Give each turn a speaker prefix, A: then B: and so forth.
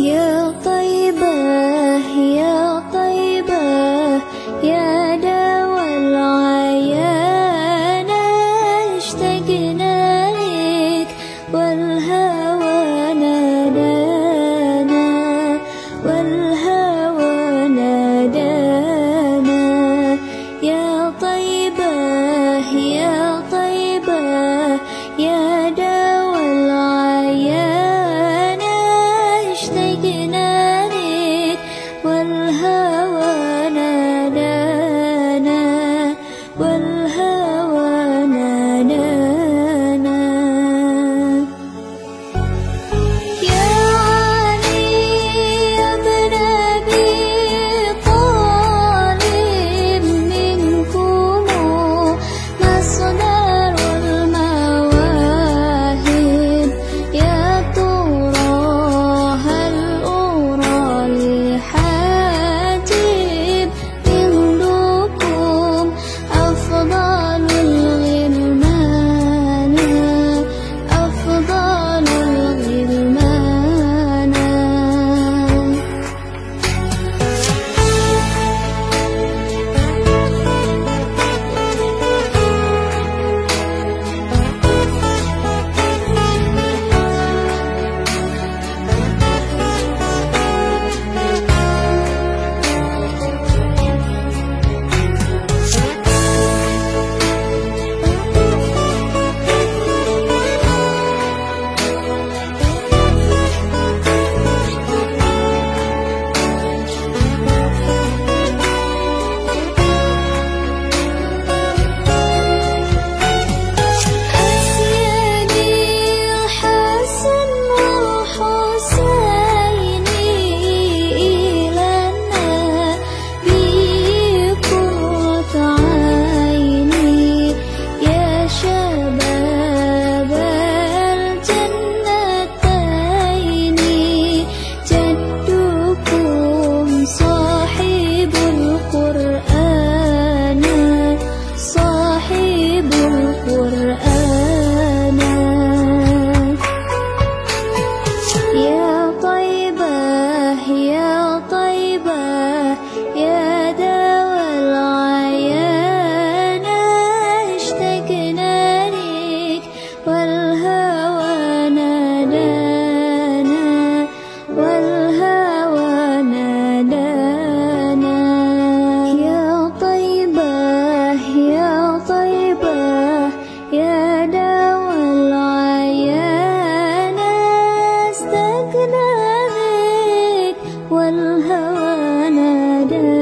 A: يا والهوى نادانا والهوى نادانا. يا طيبة يا طيبة يا دوا والهوى نادانا.